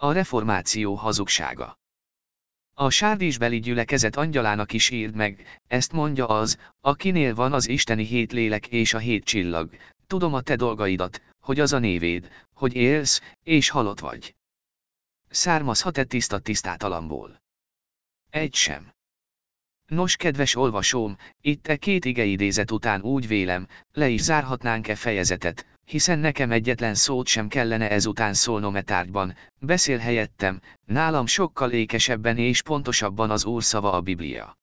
A reformáció hazugsága. A sárdísbeli gyülekezet angyalának is írd meg, ezt mondja az, akinél van az isteni hét lélek és a hét csillag. Tudom a te dolgaidat, hogy az a névéd, hogy élsz, és halott vagy. Származhat-e tiszta tisztátalamból? Egy sem. Nos, kedves olvasóm, itt e két igeidézet után úgy vélem, le is zárhatnánk e fejezetet, hiszen nekem egyetlen szót sem kellene ezután szólnom e tárgyban, beszél helyettem, nálam sokkal ékesebben és pontosabban az Úr szava a Biblia.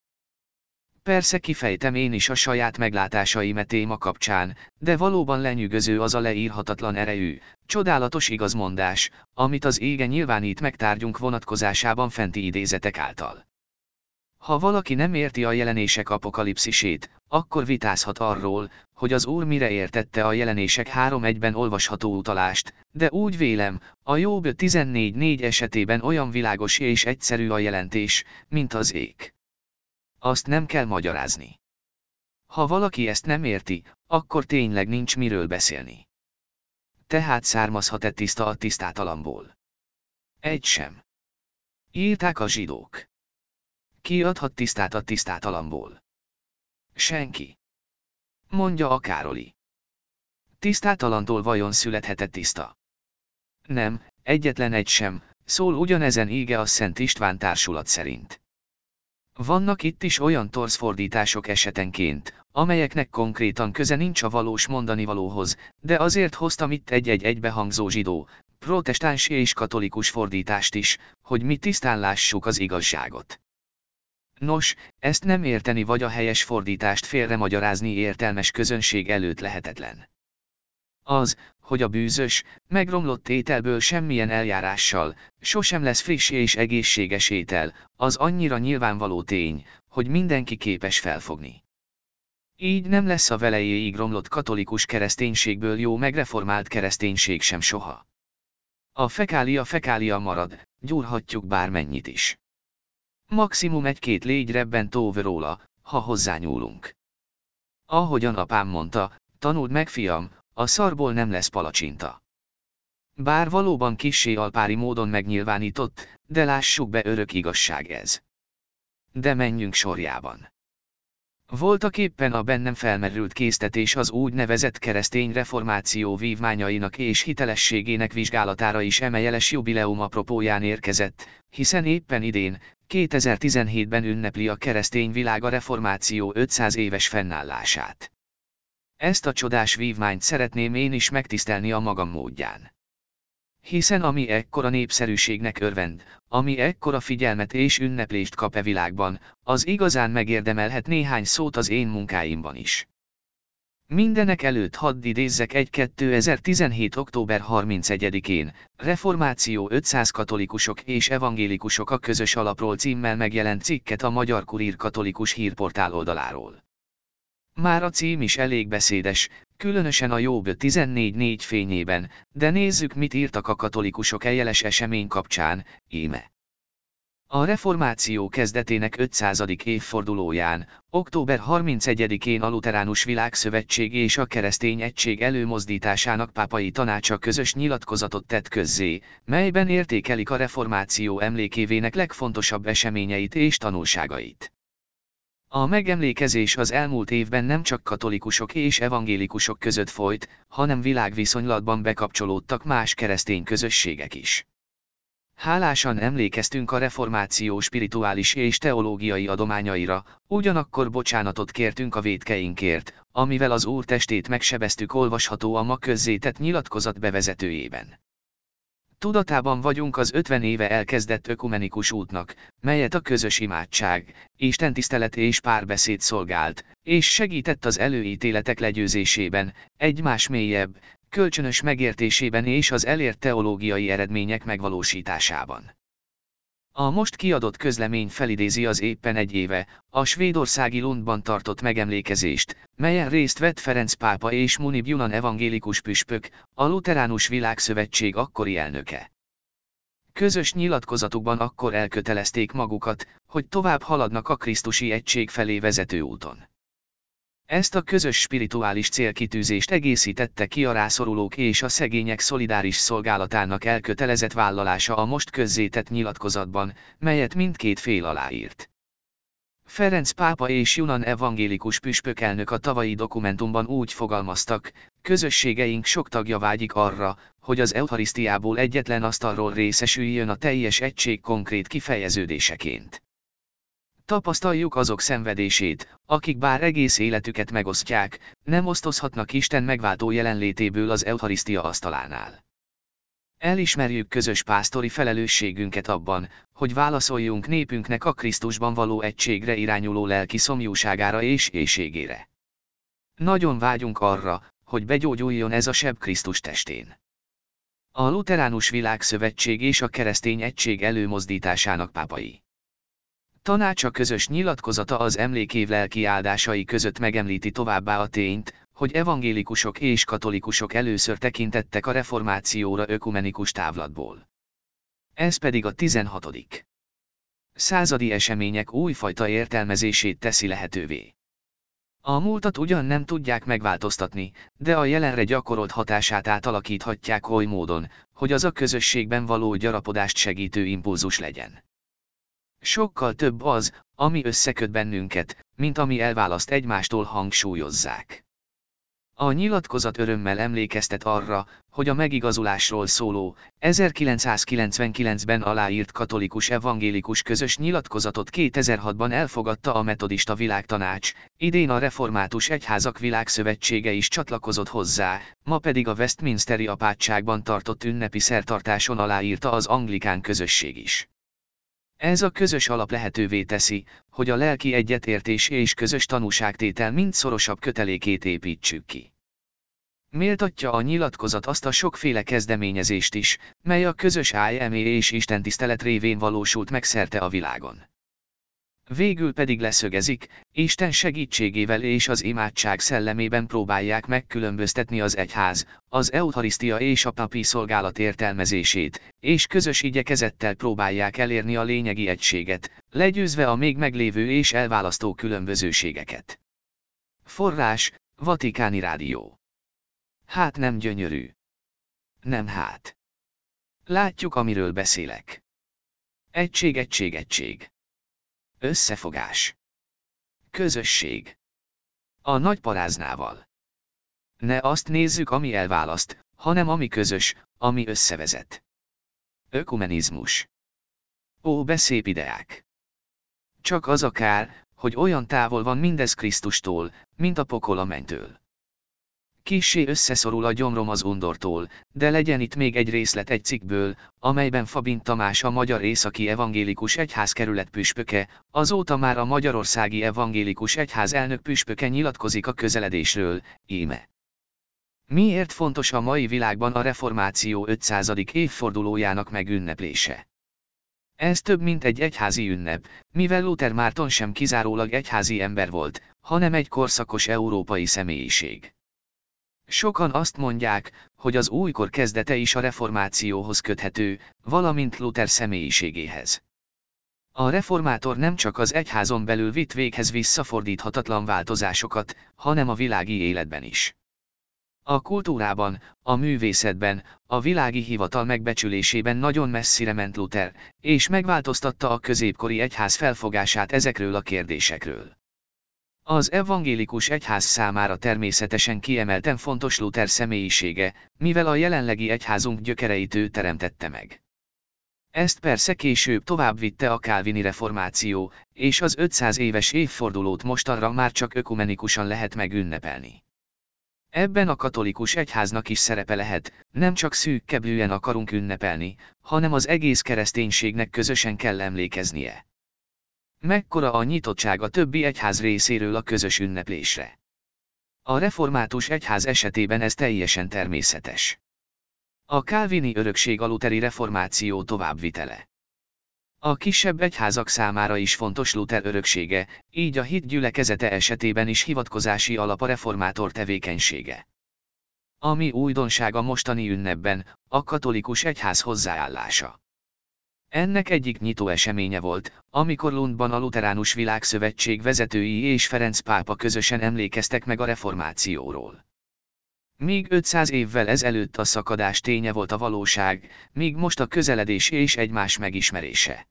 Persze kifejtem én is a saját meglátásaim e téma kapcsán, de valóban lenyűgöző az a leírhatatlan erejű, csodálatos igazmondás, amit az ége nyilvánít megtárgyunk vonatkozásában fenti idézetek által. Ha valaki nem érti a jelenések apokalipszisét, akkor vitázhat arról, hogy az Úr mire értette a jelenések 3.1-ben olvasható utalást, de úgy vélem, a Jobb 14.4 esetében olyan világos és egyszerű a jelentés, mint az ég. Azt nem kell magyarázni. Ha valaki ezt nem érti, akkor tényleg nincs miről beszélni. Tehát származhat-e tiszta a tisztátalamból? Egy sem. Írták a zsidók. Ki adhat tisztát a tisztátalamból? Senki. Mondja a Károli. Tisztátalantól vajon születhetett tiszta? Nem, egyetlen egy sem, szól ugyanezen ége a Szent István társulat szerint. Vannak itt is olyan torszfordítások esetenként, amelyeknek konkrétan köze nincs a valós mondani valóhoz, de azért hoztam itt egy-egy egybehangzó zsidó, protestáns és katolikus fordítást is, hogy mi tisztán lássuk az igazságot. Nos, ezt nem érteni vagy a helyes fordítást félremagyarázni értelmes közönség előtt lehetetlen. Az, hogy a bűzös, megromlott ételből semmilyen eljárással, sosem lesz friss és egészséges étel, az annyira nyilvánvaló tény, hogy mindenki képes felfogni. Így nem lesz a velejéig romlott katolikus kereszténységből jó megreformált kereszténység sem soha. A fekália fekália marad, gyúrhatjuk bármennyit is. Maximum egy-két légy rebben tóv róla, ha hozzányúlunk. Ahogyan apám mondta, tanuld meg fiam, a szarból nem lesz palacsinta. Bár valóban kissé alpári módon megnyilvánított, de lássuk be örök igazság ez. De menjünk sorjában. Voltak éppen a bennem felmerült késztetés az úgynevezett keresztény reformáció vívmányainak és hitelességének vizsgálatára is emeljeles jubileum apropóján érkezett, hiszen éppen idén, 2017-ben ünnepli a keresztény világ a reformáció 500 éves fennállását. Ezt a csodás vívmányt szeretném én is megtisztelni a magam módján. Hiszen ami ekkora népszerűségnek örvend, ami ekkora figyelmet és ünneplést kap e világban, az igazán megérdemelhet néhány szót az én munkáimban is. Mindenek előtt hadd idézzek egy 2017. október 31-én, Reformáció 500 katolikusok és evangélikusok a közös alapról címmel megjelent cikket a Magyar Kurír katolikus hírportál oldaláról. Már a cím is elég beszédes, különösen a Jobb 14.4 fényében, de nézzük mit írtak a katolikusok eljeles esemény kapcsán, íme. A reformáció kezdetének 500. évfordulóján, október 31-én a Luteránus Világszövetség és a Keresztény Egység előmozdításának pápai tanácsa közös nyilatkozatot tett közzé, melyben értékelik a reformáció emlékévének legfontosabb eseményeit és tanulságait. A megemlékezés az elmúlt évben nem csak katolikusok és evangélikusok között folyt, hanem világviszonylatban bekapcsolódtak más keresztény közösségek is. Hálásan emlékeztünk a reformáció spirituális és teológiai adományaira, ugyanakkor bocsánatot kértünk a védkeinkért, amivel az Úr testét megsebeztük olvasható a ma közzétett nyilatkozat bevezetőjében. Tudatában vagyunk az 50 éve elkezdett ökumenikus útnak, melyet a közös imádság, istentisztelet és párbeszéd szolgált, és segített az előítéletek legyőzésében, egymás mélyebb, kölcsönös megértésében és az elért teológiai eredmények megvalósításában. A most kiadott közlemény felidézi az éppen egy éve, a svédországi Lundban tartott megemlékezést, melyen részt vett Ferenc pápa és Muni Bjunan evangélikus püspök, a Luteránus Világszövetség akkori elnöke. Közös nyilatkozatukban akkor elkötelezték magukat, hogy tovább haladnak a Krisztusi egység felé vezető úton. Ezt a közös spirituális célkitűzést egészítette ki a rászorulók és a szegények szolidáris szolgálatának elkötelezett vállalása a most közzétett nyilatkozatban, melyet mindkét fél aláírt. Ferenc pápa és Junan evangélikus püspökelnök a tavalyi dokumentumban úgy fogalmaztak, közösségeink sok tagja vágyik arra, hogy az Eucharisztiából egyetlen asztalról részesüljön a teljes egység konkrét kifejeződéseként. Tapasztaljuk azok szenvedését, akik bár egész életüket megosztják, nem osztozhatnak Isten megváltó jelenlétéből az Eucharisztia asztalánál. Elismerjük közös pásztori felelősségünket abban, hogy válaszoljunk népünknek a Krisztusban való egységre irányuló lelki szomjúságára és éjségére. Nagyon vágyunk arra, hogy begyógyuljon ez a seb Krisztus testén. A Luteránus Világszövetség és a Keresztény Egység előmozdításának pápai. Tanácsa közös nyilatkozata az emlékév lelki áldásai között megemlíti továbbá a tényt, hogy evangélikusok és katolikusok először tekintettek a reformációra ökumenikus távlatból. Ez pedig a 16. századi események újfajta értelmezését teszi lehetővé. A múltat ugyan nem tudják megváltoztatni, de a jelenre gyakorolt hatását átalakíthatják oly módon, hogy az a közösségben való gyarapodást segítő impulzus legyen. Sokkal több az, ami összeköt bennünket, mint ami elválaszt egymástól hangsúlyozzák. A nyilatkozat örömmel emlékeztet arra, hogy a megigazulásról szóló, 1999-ben aláírt katolikus evangélikus közös nyilatkozatot 2006-ban elfogadta a Metodista Világtanács, idén a Református Egyházak Világszövetsége is csatlakozott hozzá, ma pedig a Westminsteri apátságban tartott ünnepi szertartáson aláírta az anglikán közösség is. Ez a közös alap lehetővé teszi, hogy a lelki egyetértés és közös tanúságtétel mind szorosabb kötelékét építsük ki. Méltatja a nyilatkozat azt a sokféle kezdeményezést is, mely a közös IME és istentisztelet révén valósult meg szerte a világon. Végül pedig leszögezik, Isten segítségével és az imádság szellemében próbálják megkülönböztetni az egyház, az eucharisztia és a papi szolgálat értelmezését, és közös igyekezettel próbálják elérni a lényegi egységet, legyőzve a még meglévő és elválasztó különbözőségeket. Forrás, Vatikáni Rádió. Hát nem gyönyörű. Nem hát. Látjuk, amiről beszélek. Egység, egység, egység. Összefogás. Közösség. A nagy paráznával. Ne azt nézzük, ami elválaszt, hanem ami közös, ami összevezet. Ökumenizmus. Ó, beszép ideák! Csak az a kár, hogy olyan távol van mindez Krisztustól, mint a pokol a mennytől. Kissé összeszorul a gyomrom az undortól, de legyen itt még egy részlet egy cikkből, amelyben Fabin Tamás a Magyar Északi Evangélikus Egyházkerület püspöke, azóta már a Magyarországi Evangélikus Egyház elnök püspöke nyilatkozik a közeledésről, íme. Miért fontos a mai világban a reformáció 500. évfordulójának megünneplése? Ez több mint egy egyházi ünnep, mivel Luther Márton sem kizárólag egyházi ember volt, hanem egy korszakos európai személyiség. Sokan azt mondják, hogy az újkor kezdete is a reformációhoz köthető, valamint Luther személyiségéhez. A reformátor nem csak az egyházon belül vitt véghez visszafordíthatatlan változásokat, hanem a világi életben is. A kultúrában, a művészetben, a világi hivatal megbecsülésében nagyon messzire ment Luther, és megváltoztatta a középkori egyház felfogását ezekről a kérdésekről. Az evangélikus egyház számára természetesen kiemelten fontos Luther személyisége, mivel a jelenlegi egyházunk gyökereit ő teremtette meg. Ezt persze később tovább vitte a kálvini reformáció, és az 500 éves évfordulót mostanra már csak ökumenikusan lehet megünnepelni. Ebben a katolikus egyháznak is szerepe lehet, nem csak szűkkeblően akarunk ünnepelni, hanem az egész kereszténységnek közösen kell emlékeznie. Mekkora a nyitottság a többi egyház részéről a közös ünneplésre. A református egyház esetében ez teljesen természetes. A kálvini örökség a reformáció továbbvitele. A kisebb egyházak számára is fontos Luther öröksége, így a hit gyülekezete esetében is hivatkozási alap a reformátor tevékenysége. Ami újdonság a mostani ünnepben, a katolikus egyház hozzáállása. Ennek egyik nyitó eseménye volt, amikor Lundban a Luteránus Világszövetség vezetői és Ferenc pápa közösen emlékeztek meg a reformációról. Míg 500 évvel ezelőtt a szakadás ténye volt a valóság, míg most a közeledés és egymás megismerése.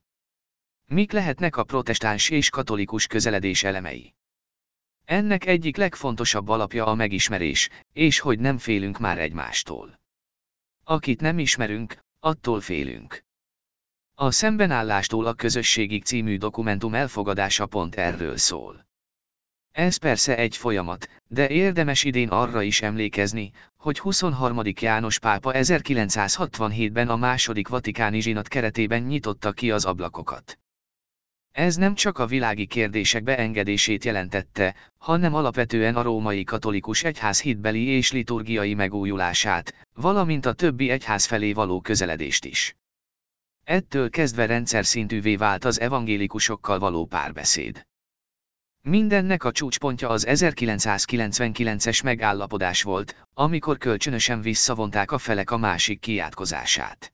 Mik lehetnek a protestáns és katolikus közeledés elemei? Ennek egyik legfontosabb alapja a megismerés, és hogy nem félünk már egymástól. Akit nem ismerünk, attól félünk. A szembenállástól a közösségig című dokumentum elfogadása pont erről szól. Ez persze egy folyamat, de érdemes idén arra is emlékezni, hogy 23. János pápa 1967-ben a második vatikáni zsinat keretében nyitotta ki az ablakokat. Ez nem csak a világi kérdések beengedését jelentette, hanem alapvetően a római katolikus egyház hitbeli és liturgiai megújulását, valamint a többi egyház felé való közeledést is. Ettől kezdve rendszer szintűvé vált az evangélikusokkal való párbeszéd. Mindennek a csúcspontja az 1999-es megállapodás volt, amikor kölcsönösen visszavonták a felek a másik kiátkozását.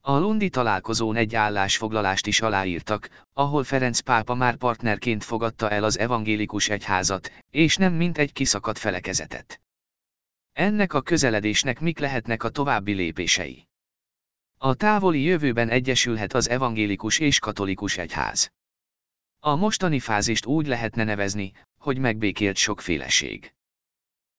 A Lundi találkozón egy állásfoglalást is aláírtak, ahol Ferenc pápa már partnerként fogadta el az evangélikus egyházat, és nem mint egy kiszakadt felekezetet. Ennek a közeledésnek mik lehetnek a további lépései? A távoli jövőben egyesülhet az evangélikus és katolikus egyház. A mostani fázist úgy lehetne nevezni, hogy megbékélt sokféleség.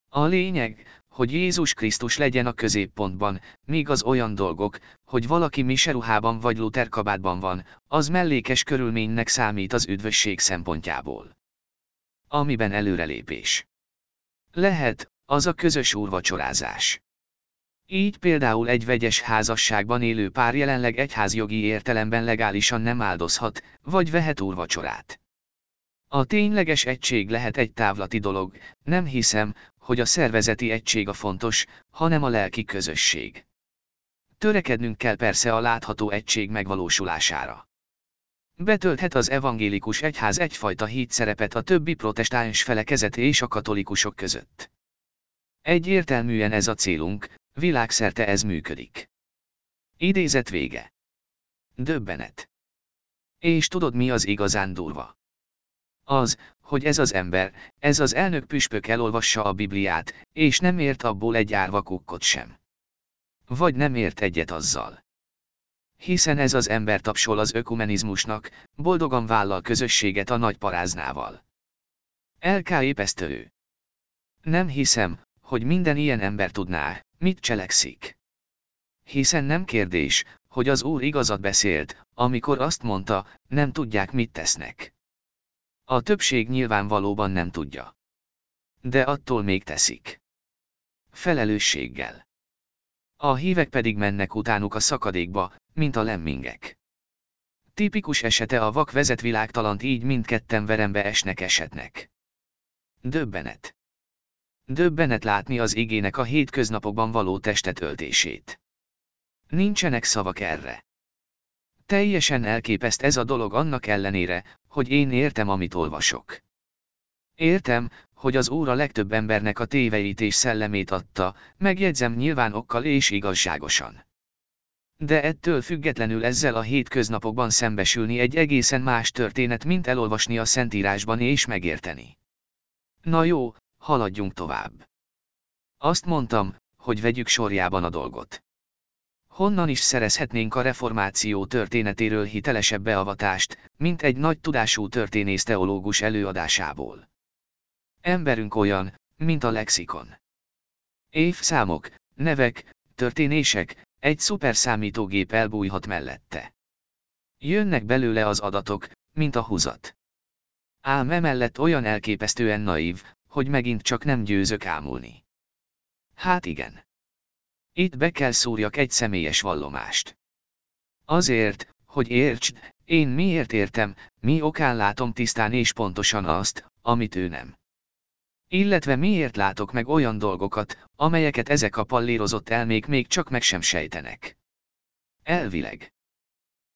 A lényeg, hogy Jézus Krisztus legyen a középpontban, míg az olyan dolgok, hogy valaki miseruhában vagy luterkabátban van, az mellékes körülménynek számít az üdvösség szempontjából. Amiben előrelépés. Lehet, az a közös úrvacsorázás. Így például egy vegyes házasságban élő pár jelenleg egyházjogi értelemben legálisan nem áldozhat, vagy vehet úrvacsorát. A tényleges egység lehet egy távlati dolog, nem hiszem, hogy a szervezeti egység a fontos, hanem a lelki közösség. Törekednünk kell persze a látható egység megvalósulására. Betölthet az evangélikus egyház egyfajta híd szerepet a többi protestáns felekezet és a katolikusok között. Egyértelműen ez a célunk, világszerte ez működik. Idézet vége. Döbbenet. És tudod mi az igazán durva? Az, hogy ez az ember, ez az elnök püspök elolvassa a Bibliát, és nem ért abból egy árva kukkot sem. Vagy nem ért egyet azzal. Hiszen ez az ember tapsol az ökumenizmusnak, boldogan vállal közösséget a nagy paráznával. Elkáépesztő. Nem hiszem, hogy minden ilyen ember tudná, mit cselekszik. Hiszen nem kérdés, hogy az Úr igazat beszélt, amikor azt mondta, nem tudják mit tesznek. A többség nyilvánvalóban nem tudja. De attól még teszik. Felelősséggel. A hívek pedig mennek utánuk a szakadékba, mint a lemmingek. Tipikus esete a vak vezetvilágtalant így mindketten verembe esnek esetnek. Döbbenet. Döbbenet látni az igének a hétköznapokban való testetöltését. Nincsenek szavak erre. Teljesen elképeszt ez a dolog annak ellenére, hogy én értem, amit olvasok. Értem, hogy az Úr a legtöbb embernek a téveítés szellemét adta, megjegyzem nyilván okkal és igazságosan. De ettől függetlenül ezzel a hétköznapokban szembesülni egy egészen más történet, mint elolvasni a Szentírásban és megérteni. Na jó, haladjunk tovább. Azt mondtam, hogy vegyük sorjában a dolgot. Honnan is szerezhetnénk a reformáció történetéről hitelesebb beavatást, mint egy nagy tudású történész teológus előadásából. Emberünk olyan, mint a lexikon. Évszámok, nevek, történések, egy szuperszámítógép elbújhat mellette. Jönnek belőle az adatok, mint a húzat. Ám emellett olyan elképesztően naív, hogy megint csak nem győzök ámulni. Hát igen. Itt be kell szúrjak egy személyes vallomást. Azért, hogy értsd, én miért értem, mi okán látom tisztán és pontosan azt, amit ő nem. Illetve miért látok meg olyan dolgokat, amelyeket ezek a pallírozott elmék még csak meg sem sejtenek. Elvileg.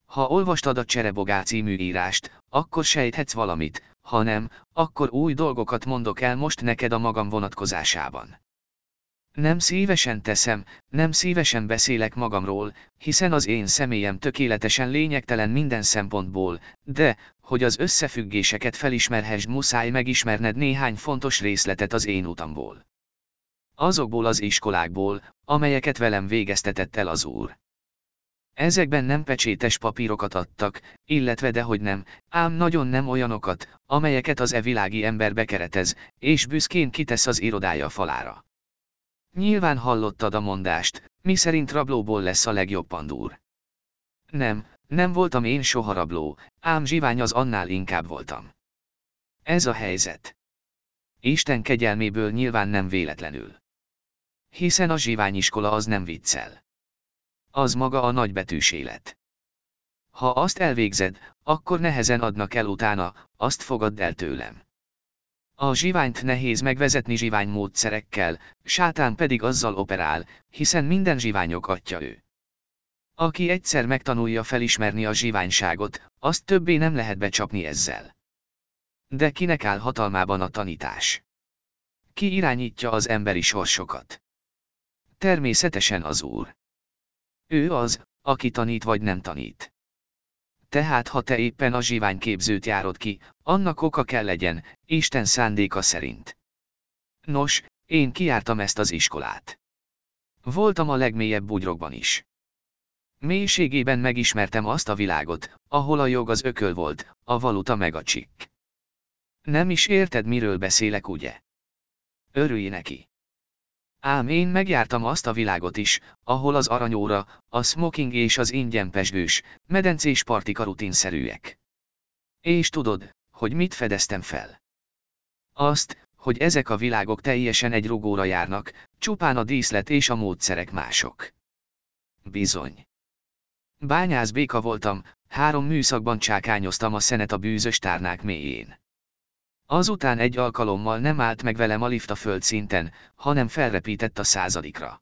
Ha olvastad a Cserebogá című írást, akkor sejthetsz valamit, ha nem, akkor új dolgokat mondok el most neked a magam vonatkozásában. Nem szívesen teszem, nem szívesen beszélek magamról, hiszen az én személyem tökéletesen lényegtelen minden szempontból, de, hogy az összefüggéseket felismerhessd muszáj megismerned néhány fontos részletet az én utamból. Azokból az iskolákból, amelyeket velem végeztetett el az úr. Ezekben nem pecsétes papírokat adtak, illetve dehogy nem, ám nagyon nem olyanokat, amelyeket az e világi ember bekeretez, és büszkén kitesz az irodája falára. Nyilván hallottad a mondást, mi szerint rablóból lesz a legjobb pandúr. Nem, nem voltam én soha rabló, ám zsivány az annál inkább voltam. Ez a helyzet. Isten kegyelméből nyilván nem véletlenül. Hiszen a zsiványiskola az nem viccel. Az maga a nagybetűs élet. Ha azt elvégzed, akkor nehezen adnak el utána, azt fogadd el tőlem. A zsiványt nehéz megvezetni zsivány módszerekkel, sátán pedig azzal operál, hiszen minden zsiványok atya ő. Aki egyszer megtanulja felismerni a zsiványságot, azt többé nem lehet becsapni ezzel. De kinek áll hatalmában a tanítás? Ki irányítja az emberi sorsokat? Természetesen az Úr. Ő az, aki tanít vagy nem tanít. Tehát ha te éppen a zsiványképzőt járod ki, annak oka kell legyen, Isten szándéka szerint. Nos, én kiártam ezt az iskolát. Voltam a legmélyebb bugyrokban is. Mélységében megismertem azt a világot, ahol a jog az ököl volt, a valuta meg a csikk. Nem is érted, miről beszélek, ugye? Örülj neki. Ám én megjártam azt a világot is, ahol az aranyóra, a smoking és az ingyen pesgős, medencés partika rutinszerűek. És tudod, hogy mit fedeztem fel? Azt, hogy ezek a világok teljesen egy rugóra járnak, csupán a díszlet és a módszerek mások. Bizony. Bányász béka voltam, három műszakban csákányoztam a szenet a bűzös tárnák mélyén. Azután egy alkalommal nem állt meg velem a lift a földszinten, hanem felrepített a századikra.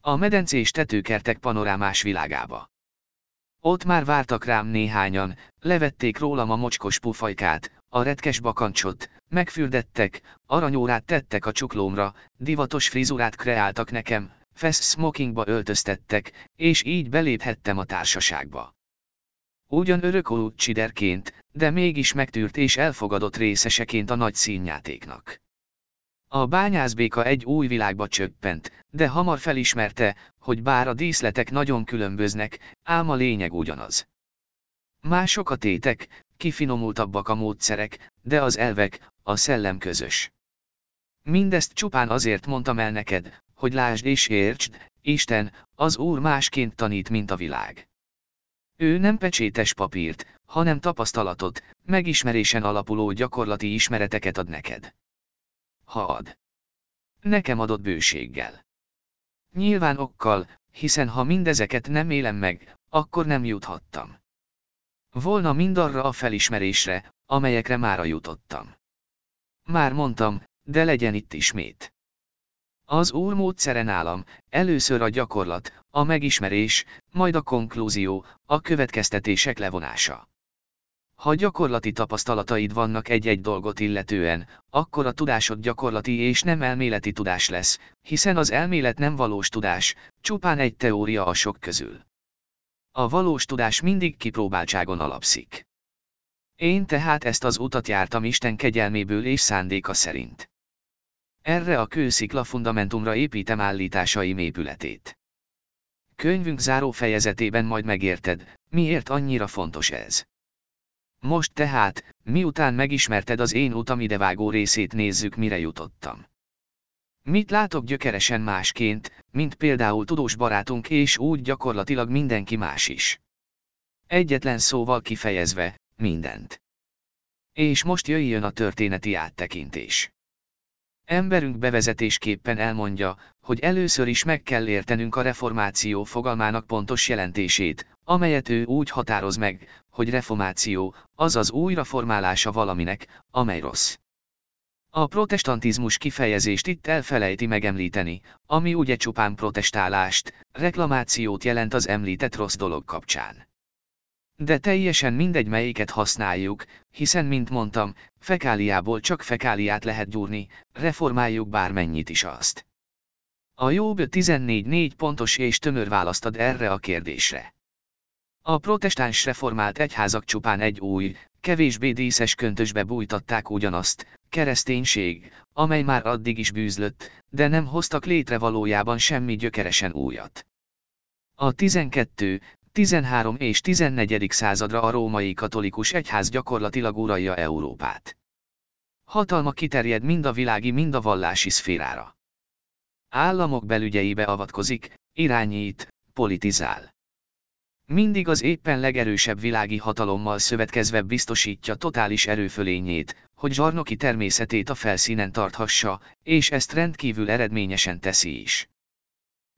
A medencés tetőkertek panorámás világába. Ott már vártak rám néhányan, levették rólam a mocskos pufajkát, a retkes bakancsot, megfürdettek, aranyórát tettek a csuklómra, divatos frizurát kreáltak nekem, fesz smokingba öltöztettek, és így beléphettem a társaságba. Ugyan örökolú csiderként, de mégis megtűrt és elfogadott részeseként a nagy színjátéknak. A bányászbéka egy új világba csöppent, de hamar felismerte, hogy bár a díszletek nagyon különböznek, ám a lényeg ugyanaz. Mások a tétek, kifinomultabbak a módszerek, de az elvek, a szellem közös. Mindezt csupán azért mondtam el neked, hogy lásd és értsd, Isten, az Úr másként tanít, mint a világ. Ő nem pecsétes papírt, hanem tapasztalatot, megismerésen alapuló gyakorlati ismereteket ad neked. Ha ad. Nekem adott bőséggel. Nyilván okkal, hiszen ha mindezeket nem élem meg, akkor nem juthattam. Volna mindarra a felismerésre, amelyekre mára jutottam. Már mondtam, de legyen itt ismét. Az úr módszere nálam, először a gyakorlat, a megismerés, majd a konklúzió, a következtetések levonása. Ha gyakorlati tapasztalataid vannak egy-egy dolgot illetően, akkor a tudásod gyakorlati és nem elméleti tudás lesz, hiszen az elmélet nem valós tudás, csupán egy teória a sok közül. A valós tudás mindig kipróbáltságon alapszik. Én tehát ezt az utat jártam Isten kegyelméből és szándéka szerint. Erre a kőszikla fundamentumra építem állításaim épületét. Könyvünk záró fejezetében majd megérted, miért annyira fontos ez. Most tehát, miután megismerted az én utam idevágó részét nézzük mire jutottam. Mit látok gyökeresen másként, mint például tudós barátunk és úgy gyakorlatilag mindenki más is. Egyetlen szóval kifejezve, mindent. És most jöjjön a történeti áttekintés. Emberünk bevezetésképpen elmondja, hogy először is meg kell értenünk a reformáció fogalmának pontos jelentését, amelyet ő úgy határoz meg, hogy reformáció, azaz újraformálása valaminek, amely rossz. A protestantizmus kifejezést itt elfelejti megemlíteni, ami ugye csupán protestálást, reklamációt jelent az említett rossz dolog kapcsán. De teljesen mindegy melyiket használjuk, hiszen mint mondtam, fekáliából csak fekáliát lehet gyúrni, reformáljuk bármennyit is azt. A jobb 14-4 pontos és tömör választad erre a kérdésre. A protestáns reformált egyházak csupán egy új, kevésbé díszes köntösbe bújtatták ugyanazt, kereszténység, amely már addig is bűzlött, de nem hoztak létre valójában semmi gyökeresen újat. A 12, 13 és 14. századra a római katolikus egyház gyakorlatilag uralja Európát. Hatalma kiterjed mind a világi, mind a vallási szférára. Államok belügyeibe avatkozik, irányít, politizál. Mindig az éppen legerősebb világi hatalommal szövetkezve biztosítja totális erőfölényét, hogy zsarnoki természetét a felszínen tarthassa, és ezt rendkívül eredményesen teszi is.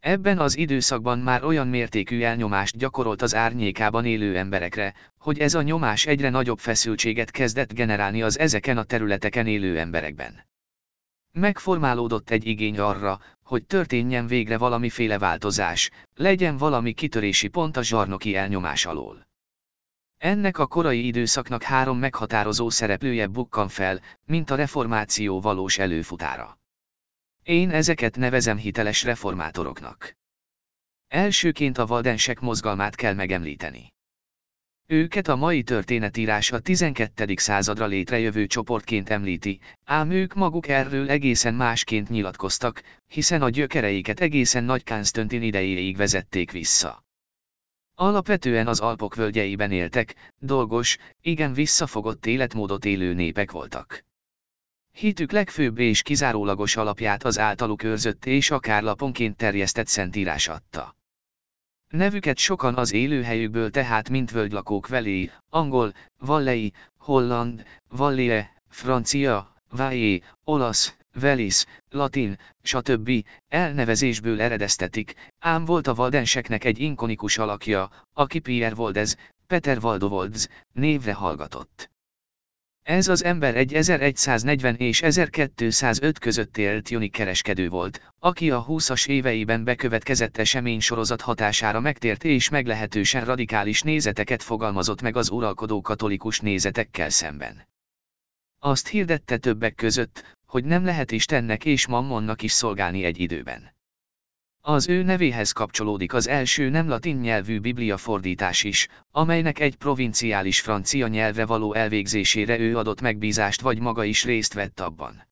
Ebben az időszakban már olyan mértékű elnyomást gyakorolt az árnyékában élő emberekre, hogy ez a nyomás egyre nagyobb feszültséget kezdett generálni az ezeken a területeken élő emberekben. Megformálódott egy igény arra, hogy történjen végre valamiféle változás, legyen valami kitörési pont a zsarnoki elnyomás alól. Ennek a korai időszaknak három meghatározó szereplője bukkan fel, mint a reformáció valós előfutára. Én ezeket nevezem hiteles reformátoroknak. Elsőként a valdensek mozgalmát kell megemlíteni. Őket a mai történetírás a 12. századra létrejövő csoportként említi, ám ők maguk erről egészen másként nyilatkoztak, hiszen a gyökereiket egészen Nagy Kánztöntin idejéig vezették vissza. Alapvetően az Alpok völgyeiben éltek, dolgos, igen visszafogott életmódot élő népek voltak. Hitük legfőbb és kizárólagos alapját az általuk őrzött és akár laponként terjesztett szentírás adta. Nevüket sokan az élőhelyükből tehát mint völgylakók velé, angol, vallei, holland, vallie, francia, vaillé, olasz, velis, latin, stb. elnevezésből eredeztetik, ám volt a valdenseknek egy inkonikus alakja, aki Pierre Voldez, Peter Valdovolds, névre hallgatott. Ez az ember egy 1140 és 1205 között élt Joni kereskedő volt, aki a 20-as éveiben bekövetkezett esemény sorozat hatására megtért és meglehetősen radikális nézeteket fogalmazott meg az uralkodó katolikus nézetekkel szemben. Azt hirdette többek között, hogy nem lehet Istennek és Mammonnak is szolgálni egy időben. Az ő nevéhez kapcsolódik az első nem latin nyelvű biblia fordítás is, amelynek egy provinciális francia nyelvre való elvégzésére ő adott megbízást vagy maga is részt vett abban.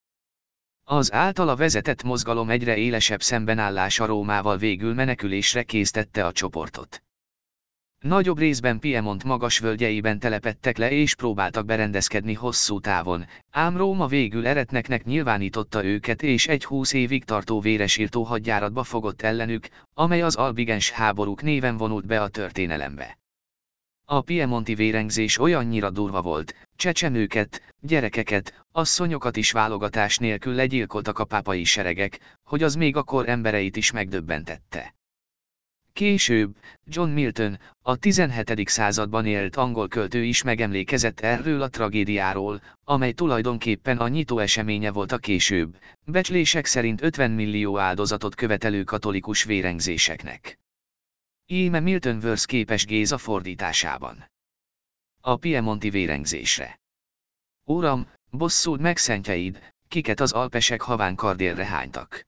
Az általa vezetett mozgalom egyre élesebb szembenállása Rómával végül menekülésre késztette a csoportot. Nagyobb részben Piemont magas völgyeiben telepettek le és próbáltak berendezkedni hosszú távon, ám Róma végül eretneknek nyilvánította őket és egy húsz évig tartó véresírtó hadjáratba fogott ellenük, amely az albigens háborúk néven vonult be a történelembe. A piemonti vérengzés olyannyira durva volt, csecsemőket, gyerekeket, asszonyokat is válogatás nélkül legyilkoltak a pápai seregek, hogy az még akkor embereit is megdöbbentette. Később, John Milton, a 17. században élt angol költő is megemlékezett erről a tragédiáról, amely tulajdonképpen a nyitó eseménye volt a később, becslések szerint 50 millió áldozatot követelő katolikus vérengzéseknek. Íme Milton Verse képes Géza fordításában. A Piemonti vérengzésre. Uram, bosszúd meg szentjeid, kiket az alpesek haván kardérre hánytak.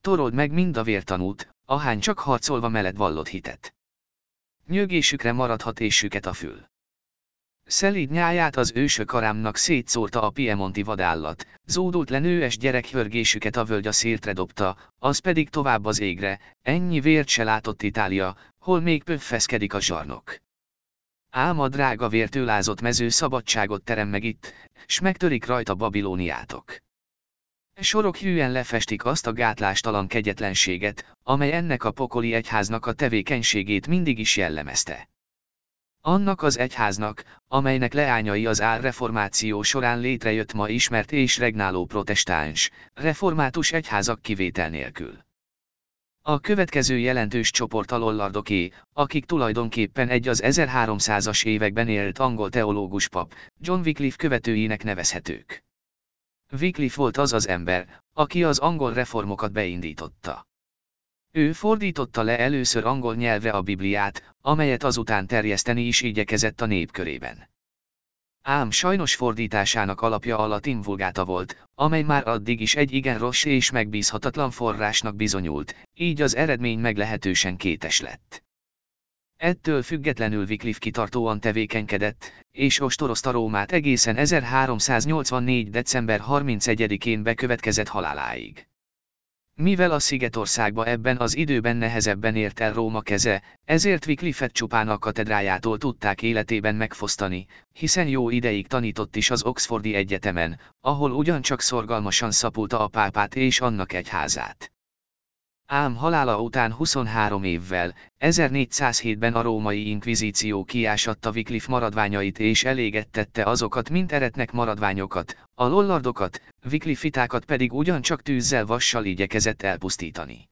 Torold meg mind a vértanút, ahány csak harcolva meled vallott hitet. Nyögésükre maradhat ésüket a fül. Szelíd nyáját az ősök arámnak szétszórta a piemonti vadállat, zódult le nőes gyerekhörgésüket a völgy a széltre dobta, az pedig tovább az égre, ennyi vért se látott Itália, hol még pöffeszkedik a zsarnok. Ám a drága vértőlázott mező szabadságot terem meg itt, s megtörik rajta Babilóniátok. Sorok hűen lefestik azt a gátlástalan kegyetlenséget, amely ennek a pokoli egyháznak a tevékenységét mindig is jellemezte. Annak az egyháznak, amelynek leányai az álreformáció során létrejött ma ismert és regnáló protestáns, református egyházak kivétel nélkül. A következő jelentős csoport a lollardoké, akik tulajdonképpen egy az 1300-as években élt angol teológus pap, John Wycliffe követőinek nevezhetők. Wycliffe volt az az ember, aki az angol reformokat beindította. Ő fordította le először angol nyelvre a Bibliát, amelyet azután terjeszteni is igyekezett a népkörében. Ám sajnos fordításának alapja a latin vulgáta volt, amely már addig is egy igen rossz és megbízhatatlan forrásnak bizonyult, így az eredmény meglehetősen kétes lett. Ettől függetlenül Wycliffe kitartóan tevékenykedett, és ostorozta Rómát egészen 1384. december 31-én bekövetkezett haláláig. Mivel a Szigetországba ebben az időben nehezebben ért el Róma keze, ezért Wycliffe-et csupán a katedrájától tudták életében megfosztani, hiszen jó ideig tanított is az Oxfordi Egyetemen, ahol ugyancsak szorgalmasan szapulta a pápát és annak egyházát. Ám halála után 23 évvel, 1407-ben a római inkvizíció kiásatta Wycliffe maradványait és elégettette azokat mint eretnek maradványokat, a lollardokat, Wycliffitákat pedig ugyancsak tűzzel vassal igyekezett elpusztítani.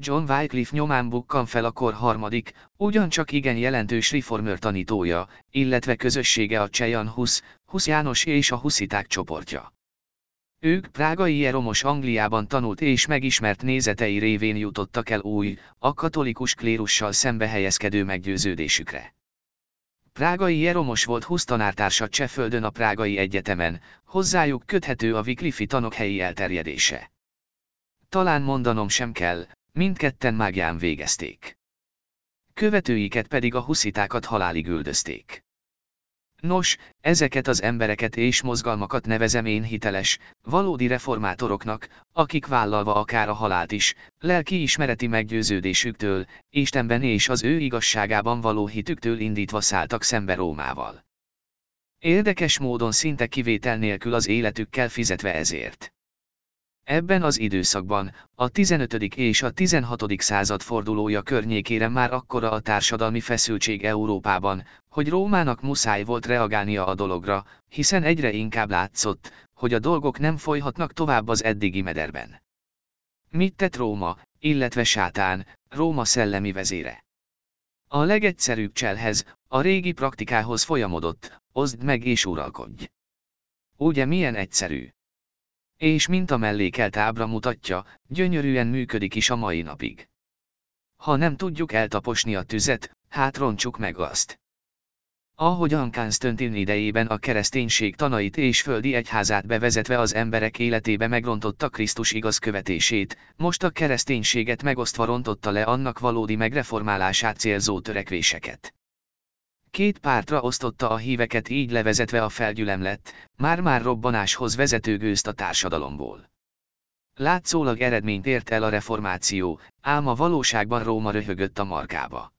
John Wycliffe nyomán bukkan fel a kor harmadik, ugyancsak igen jelentős reformőr tanítója, illetve közössége a Csejan Husz, Husz János és a Husziták csoportja. Ők prágai Jeromos Angliában tanult és megismert nézetei révén jutottak el új, a katolikus klérussal szembe helyezkedő meggyőződésükre. Prágai Jeromos volt 20 tanártársa Cseföldön a Prágai Egyetemen, hozzájuk köthető a Wycliffe tanok helyi elterjedése. Talán mondanom sem kell, mindketten mágián végezték. Követőiket pedig a huszitákat halálig üldözték. Nos, ezeket az embereket és mozgalmakat nevezem én hiteles, valódi reformátoroknak, akik vállalva akár a halált is, lelki ismereti meggyőződésüktől, Istenben és az ő igazságában való hitüktől indítva szálltak szembe Rómával. Érdekes módon szinte kivétel nélkül az életükkel fizetve ezért. Ebben az időszakban, a 15. és a 16. század fordulója környékére már akkora a társadalmi feszültség Európában, hogy Rómának muszáj volt reagálnia a dologra, hiszen egyre inkább látszott, hogy a dolgok nem folyhatnak tovább az eddigi mederben. Mit tett Róma, illetve sátán, Róma szellemi vezére? A legegyszerűbb cselhez, a régi praktikához folyamodott, oszd meg és uralkodj. Ugye milyen egyszerű? És mint a mellékelt ábra mutatja, gyönyörűen működik is a mai napig. Ha nem tudjuk eltaposni a tüzet, hát roncsuk meg azt. Ahogyan Konstantin idejében a kereszténység tanait és földi egyházát bevezetve az emberek életébe megrontotta Krisztus igaz követését, most a kereszténységet megosztva rontotta le annak valódi megreformálását célzó törekvéseket. Két pártra osztotta a híveket így levezetve a felgyülemlett, már-már robbanáshoz vezető gőzt a társadalomból. Látszólag eredményt ért el a reformáció, ám a valóságban Róma röhögött a markába.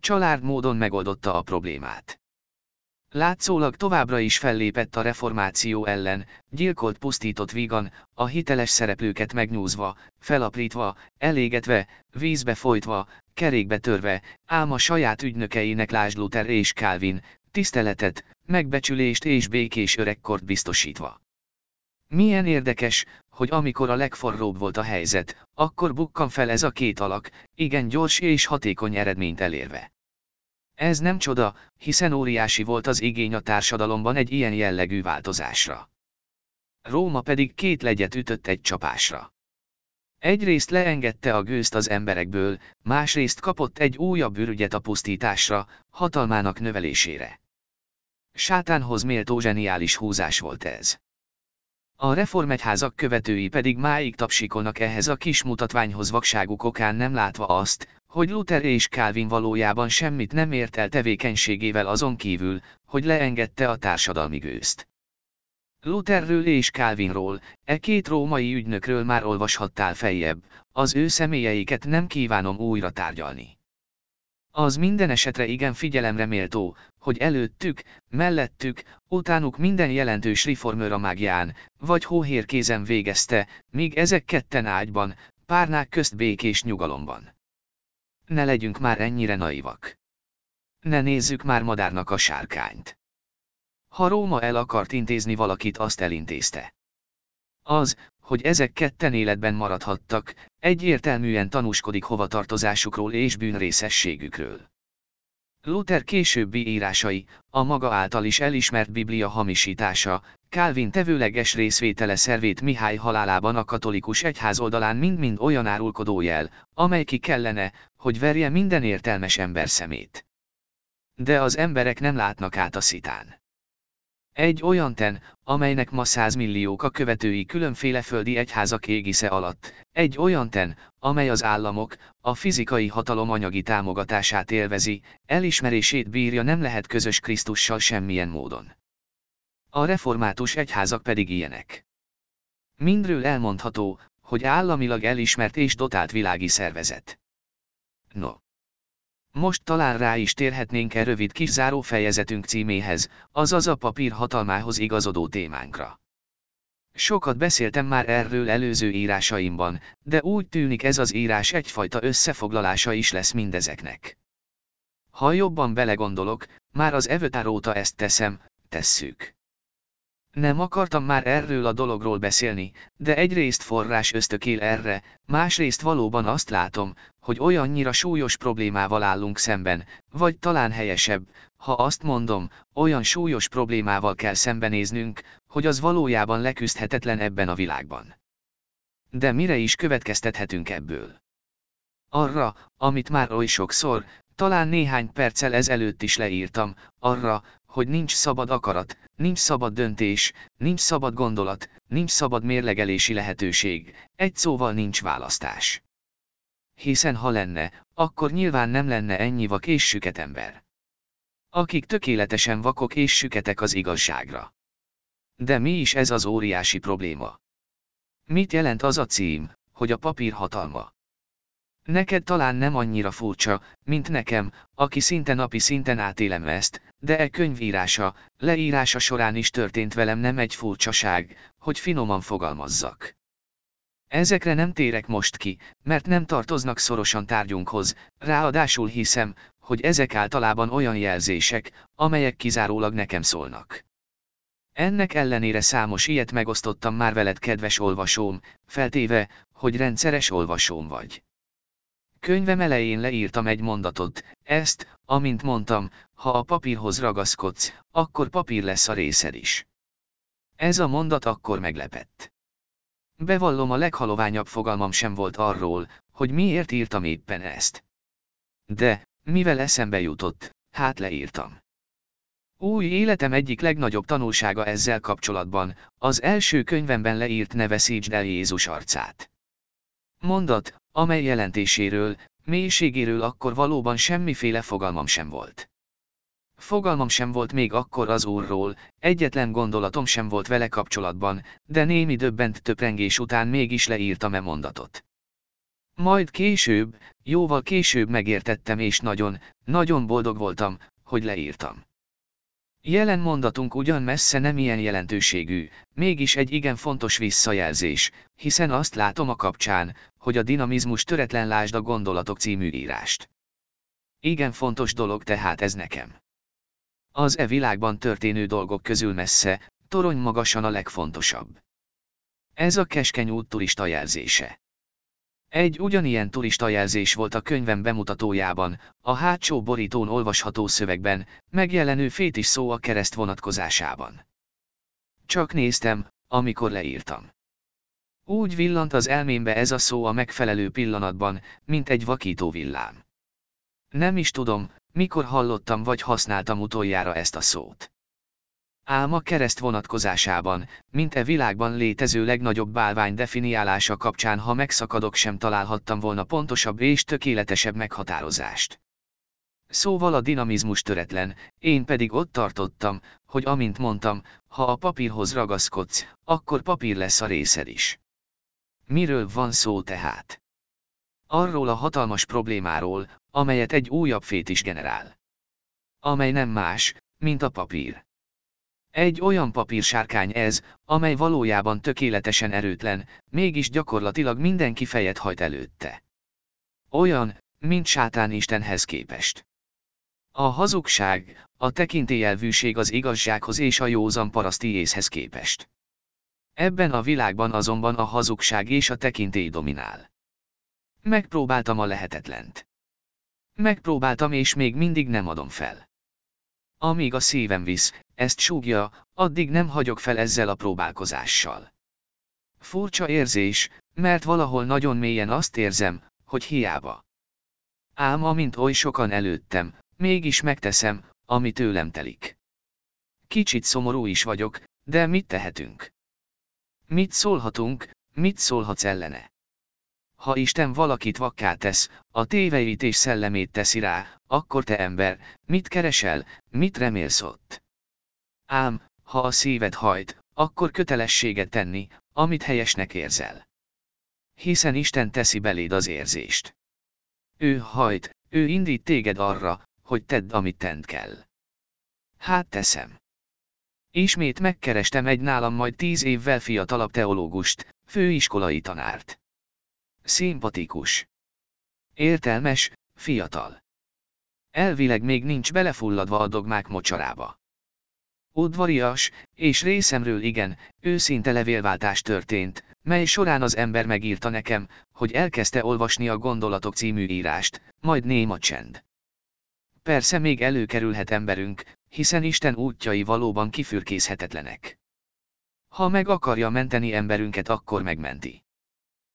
Család módon megoldotta a problémát. Látszólag továbbra is fellépett a reformáció ellen, gyilkolt pusztított vígan, a hiteles szereplőket megnyúzva, felaprítva, elégetve, vízbe folytva, kerékbe törve, ám a saját ügynökeinek Lásd Luther és Calvin, tiszteletet, megbecsülést és békés öregkort biztosítva. Milyen érdekes, hogy amikor a legforróbb volt a helyzet, akkor bukkan fel ez a két alak, igen gyors és hatékony eredményt elérve. Ez nem csoda, hiszen óriási volt az igény a társadalomban egy ilyen jellegű változásra. Róma pedig két legyet ütött egy csapásra. Egyrészt leengedte a gőzt az emberekből, másrészt kapott egy újabb ürügyet a pusztításra, hatalmának növelésére. Sátánhoz méltó zseniális húzás volt ez. A reformegyházak követői pedig máig tapsikolnak ehhez a kis mutatványhoz vakságuk okán nem látva azt, hogy Luther és Calvin valójában semmit nem ért el tevékenységével azon kívül, hogy leengedte a társadalmi gőzt. Lutherről és Calvinról, e két római ügynökről már olvashattál feljebb, az ő személyeiket nem kívánom újra tárgyalni. Az minden esetre igen figyelemre méltó, hogy előttük, mellettük, utánuk minden jelentős reformőr a mágián, vagy hóhérkézen végezte, míg ezek ketten ágyban, párnák közt békés nyugalomban. Ne legyünk már ennyire naivak. Ne nézzük már madárnak a sárkányt. Ha Róma el akart intézni valakit, azt elintézte. Az, hogy ezek ketten életben maradhattak, egyértelműen tanúskodik hovatartozásukról és bűnrészességükről. Luther későbbi írásai, a maga által is elismert Biblia hamisítása, Calvin tevőleges részvétele szervét Mihály halálában a katolikus egyház oldalán mind-mind olyan árulkodó jel, amely ki kellene, hogy verje minden értelmes ember szemét. De az emberek nem látnak át a szitán. Egy olyan ten, amelynek ma százmilliók a követői különféle földi egyházak égisze alatt, egy olyan ten, amely az államok, a fizikai hatalom anyagi támogatását élvezi, elismerését bírja nem lehet közös Krisztussal semmilyen módon. A református egyházak pedig ilyenek. Mindről elmondható, hogy államilag elismert és dotált világi szervezet. No. Most talán rá is térhetnénk e rövid kis zárófejezetünk címéhez, azaz a papír hatalmához igazodó témánkra. Sokat beszéltem már erről előző írásaimban, de úgy tűnik ez az írás egyfajta összefoglalása is lesz mindezeknek. Ha jobban belegondolok, már az evötár óta ezt teszem, tesszük. Nem akartam már erről a dologról beszélni, de egyrészt forrás ösztökél erre, másrészt valóban azt látom, hogy olyannyira súlyos problémával állunk szemben, vagy talán helyesebb, ha azt mondom, olyan súlyos problémával kell szembenéznünk, hogy az valójában leküzdhetetlen ebben a világban. De mire is következtethetünk ebből? Arra, amit már oly sokszor, talán néhány perccel ezelőtt is leírtam, arra, hogy nincs szabad akarat, nincs szabad döntés, nincs szabad gondolat, nincs szabad mérlegelési lehetőség, egy szóval nincs választás. Hiszen ha lenne, akkor nyilván nem lenne ennyi vak és süket ember. Akik tökéletesen vakok és süketek az igazságra. De mi is ez az óriási probléma? Mit jelent az a cím, hogy a papír hatalma? Neked talán nem annyira furcsa, mint nekem, aki szinte napi szinten átélem ezt, de e könyvírása, leírása során is történt velem nem egy furcsaság, hogy finoman fogalmazzak. Ezekre nem térek most ki, mert nem tartoznak szorosan tárgyunkhoz, ráadásul hiszem, hogy ezek általában olyan jelzések, amelyek kizárólag nekem szólnak. Ennek ellenére számos ilyet megosztottam már veled kedves olvasóm, feltéve, hogy rendszeres olvasóm vagy. Könyvem elején leírtam egy mondatot, ezt, amint mondtam, ha a papírhoz ragaszkodsz, akkor papír lesz a részed is. Ez a mondat akkor meglepett. Bevallom a leghaloványabb fogalmam sem volt arról, hogy miért írtam éppen ezt. De, mivel eszembe jutott, hát leírtam. Új életem egyik legnagyobb tanulsága ezzel kapcsolatban, az első könyvemben leírt ne veszítsd el Jézus arcát. Mondat, amely jelentéséről, mélységéről akkor valóban semmiféle fogalmam sem volt. Fogalmam sem volt még akkor az úrról, egyetlen gondolatom sem volt vele kapcsolatban, de némi döbbent töprengés után mégis leírtam e mondatot. Majd később, jóval később megértettem és nagyon, nagyon boldog voltam, hogy leírtam. Jelen mondatunk ugyan messze nem ilyen jelentőségű, mégis egy igen fontos visszajelzés, hiszen azt látom a kapcsán, hogy a dinamizmus töretlen lásd a gondolatok című írást. Igen fontos dolog tehát ez nekem. Az e világban történő dolgok közül messze, torony magasan a legfontosabb. Ez a keskeny út turista jelzése. Egy ugyanilyen turistajelzés volt a könyvem bemutatójában, a hátsó borítón olvasható szövegben, megjelenő fétis szó a kereszt vonatkozásában. Csak néztem, amikor leírtam. Úgy villant az elmémbe ez a szó a megfelelő pillanatban, mint egy vakító villám. Nem is tudom, mikor hallottam vagy használtam utoljára ezt a szót. Ám a kereszt vonatkozásában, mint e világban létező legnagyobb bálvány definiálása kapcsán ha megszakadok sem találhattam volna pontosabb és tökéletesebb meghatározást. Szóval a dinamizmus töretlen, én pedig ott tartottam, hogy amint mondtam, ha a papírhoz ragaszkodsz, akkor papír lesz a részed is. Miről van szó tehát? Arról a hatalmas problémáról, amelyet egy újabb fét is generál. Amely nem más, mint a papír. Egy olyan papírsárkány ez, amely valójában tökéletesen erőtlen, mégis gyakorlatilag mindenki fejet hajt előtte. Olyan, mint sátán Istenhez képest. A hazugság, a tekintélyelvűség az igazsághoz és a józan paraszti észhez képest. Ebben a világban azonban a hazugság és a tekintély dominál. Megpróbáltam a lehetetlent. Megpróbáltam és még mindig nem adom fel. Amíg a szívem visz, ezt súgja, addig nem hagyok fel ezzel a próbálkozással. Furcsa érzés, mert valahol nagyon mélyen azt érzem, hogy hiába. Ám amint oly sokan előttem, mégis megteszem, ami tőlem telik. kicsit szomorú is vagyok, de mit tehetünk? Mit szólhatunk, mit szólhatsz ellene? Ha Isten valakit vakká tesz, a téveítés szellemét teszi rá, akkor te ember, mit keresel, mit remélsz ott? Ám, ha a szíved hajt, akkor kötelességet tenni, amit helyesnek érzel. Hiszen Isten teszi beléd az érzést. Ő hajt, ő indít téged arra, hogy tedd, amit tend kell. Hát teszem. Ismét megkerestem egy nálam majd tíz évvel fiatalabb teológust, főiskolai tanárt. Szimpatikus. Értelmes, fiatal. Elvileg még nincs belefulladva a dogmák mocsarába. Udvarias, és részemről igen, őszinte levélváltás történt, mely során az ember megírta nekem, hogy elkezdte olvasni a Gondolatok című írást, majd néma csend. Persze még előkerülhet emberünk, hiszen Isten útjai valóban kifürkészhetetlenek. Ha meg akarja menteni emberünket, akkor megmenti.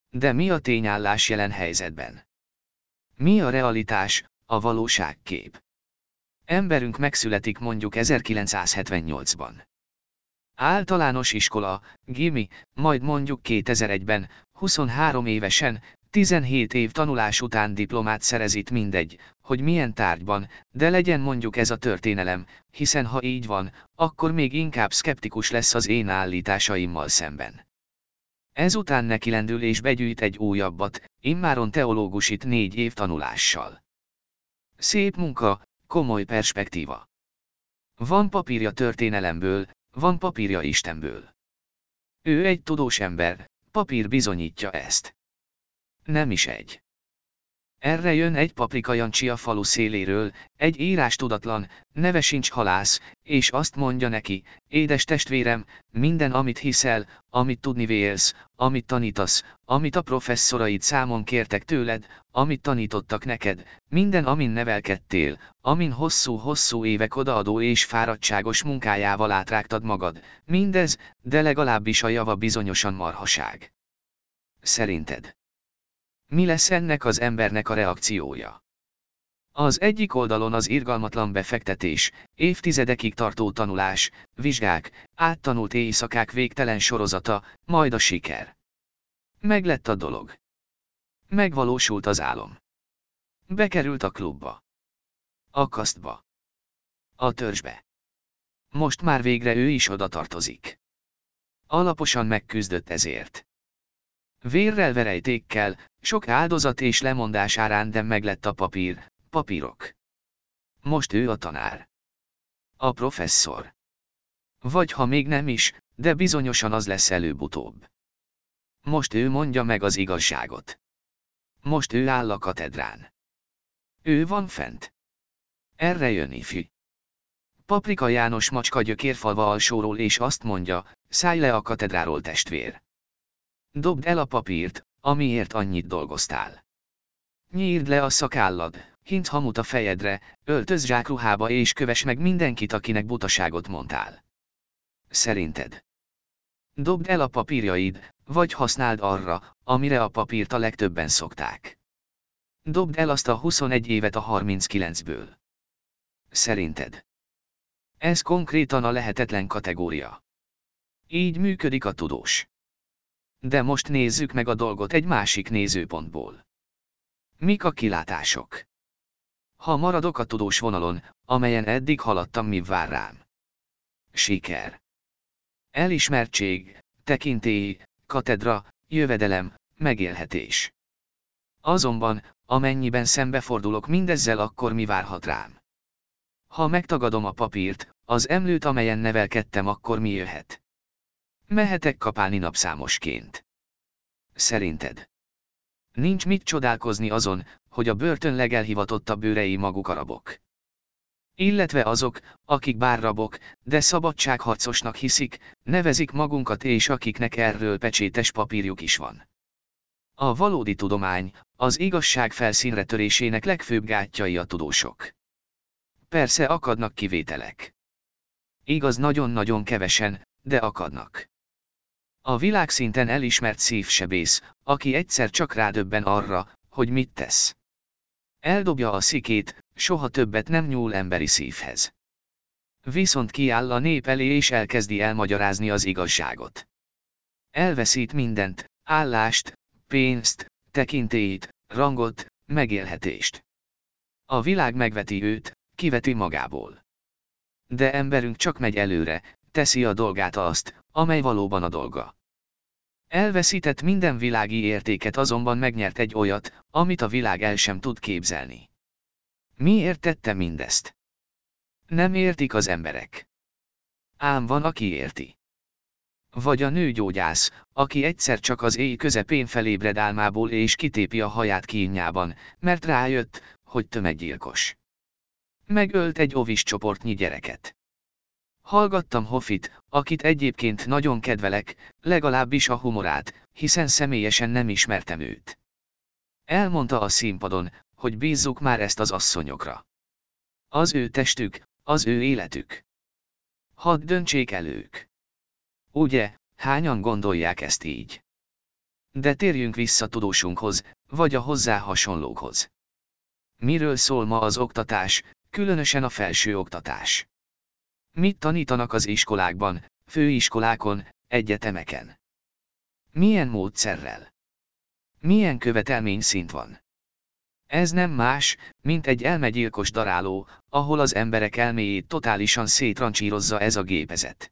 De mi a tényállás jelen helyzetben? Mi a realitás, a valóságkép? Emberünk megszületik mondjuk 1978-ban. Általános iskola, gimi, majd mondjuk 2001-ben, 23 évesen, 17 év tanulás után diplomát szerezit mindegy, hogy milyen tárgyban, de legyen mondjuk ez a történelem, hiszen ha így van, akkor még inkább szkeptikus lesz az én állításaimmal szemben. Ezután nekilendül és begyűjt egy újabbat, immáron teológusit négy év tanulással. Szép munka, komoly perspektíva. Van papírja történelemből, van papírja Istenből. Ő egy tudós ember, papír bizonyítja ezt. Nem is egy. Erre jön egy paprika Jancsi a falu széléről, egy írás tudatlan, neve sincs halász, és azt mondja neki, édes testvérem, minden amit hiszel, amit tudni vélsz, amit tanítasz, amit a professzoraid számon kértek tőled, amit tanítottak neked, minden amin nevelkedtél, amin hosszú-hosszú évek odaadó és fáradtságos munkájával átrágtad magad, mindez, de legalábbis a java bizonyosan marhaság. Szerinted? Mi lesz ennek az embernek a reakciója? Az egyik oldalon az irgalmatlan befektetés, évtizedekig tartó tanulás, vizsgák, áttanult éjszakák végtelen sorozata, majd a siker. Meglett a dolog. Megvalósult az álom. Bekerült a klubba. A kasztba. A törzsbe. Most már végre ő is oda tartozik. Alaposan megküzdött ezért. Vérrel verejtékkel, sok áldozat és lemondás árán de meglett a papír, papírok. Most ő a tanár. A professzor. Vagy ha még nem is, de bizonyosan az lesz előbb-utóbb. Most ő mondja meg az igazságot. Most ő áll a katedrán. Ő van fent. Erre jön ifi. Paprika János macska gyökérfalva alsóról és azt mondja, szállj le a katedráról testvér. Dobd el a papírt, amiért annyit dolgoztál. Nyírd le a szakállad, hint hamut a fejedre, öltöz zsákruhába és köves meg mindenkit, akinek butaságot mondtál. Szerinted. Dobd el a papírjaid, vagy használd arra, amire a papírt a legtöbben szokták. Dobd el azt a 21 évet a 39-ből. Szerinted. Ez konkrétan a lehetetlen kategória. Így működik a tudós. De most nézzük meg a dolgot egy másik nézőpontból. Mik a kilátások? Ha maradok a tudós vonalon, amelyen eddig haladtam, mi vár rám? Siker. Elismertség, tekintély, katedra, jövedelem, megélhetés. Azonban, amennyiben szembefordulok mindezzel, akkor mi várhat rám? Ha megtagadom a papírt, az emlőt, amelyen nevelkedtem, akkor mi jöhet? Mehetek kapálni napszámosként. Szerinted? Nincs mit csodálkozni azon, hogy a börtön legelhivatottabb bőrei maguk arabok. Illetve azok, akik bár rabok, de szabadságharcosnak hiszik, nevezik magunkat és akiknek erről pecsétes papírjuk is van. A valódi tudomány, az igazság felszínre törésének legfőbb gátjai a tudósok. Persze akadnak kivételek. Igaz nagyon-nagyon kevesen, de akadnak. A világszinten elismert szívsebész, aki egyszer csak rádöbben arra, hogy mit tesz. Eldobja a szikét, soha többet nem nyúl emberi szívhez. Viszont kiáll a nép elé és elkezdi elmagyarázni az igazságot. Elveszít mindent, állást, pénzt, tekintélyt, rangot, megélhetést. A világ megveti őt, kiveti magából. De emberünk csak megy előre, teszi a dolgát azt, amely valóban a dolga. Elveszített minden világi értéket azonban megnyert egy olyat, amit a világ el sem tud képzelni. Miért tette mindezt? Nem értik az emberek. Ám van, aki érti. Vagy a nőgyógyász, aki egyszer csak az éj közepén felébred álmából és kitépi a haját kínjában, mert rájött, hogy tömeggyilkos. Megölt egy ovis csoportnyi gyereket. Hallgattam Hoffit, akit egyébként nagyon kedvelek, legalábbis a humorát, hiszen személyesen nem ismertem őt. Elmondta a színpadon, hogy bízzuk már ezt az asszonyokra. Az ő testük, az ő életük. Hadd döntsék el ők. Ugye, hányan gondolják ezt így? De térjünk vissza tudósunkhoz, vagy a hozzá hasonlókhoz. Miről szól ma az oktatás, különösen a felső oktatás? Mit tanítanak az iskolákban, főiskolákon, egyetemeken? Milyen módszerrel? Milyen követelmény szint van? Ez nem más, mint egy elmegyilkos daráló, ahol az emberek elméjét totálisan szétrancsírozza ez a gépezet.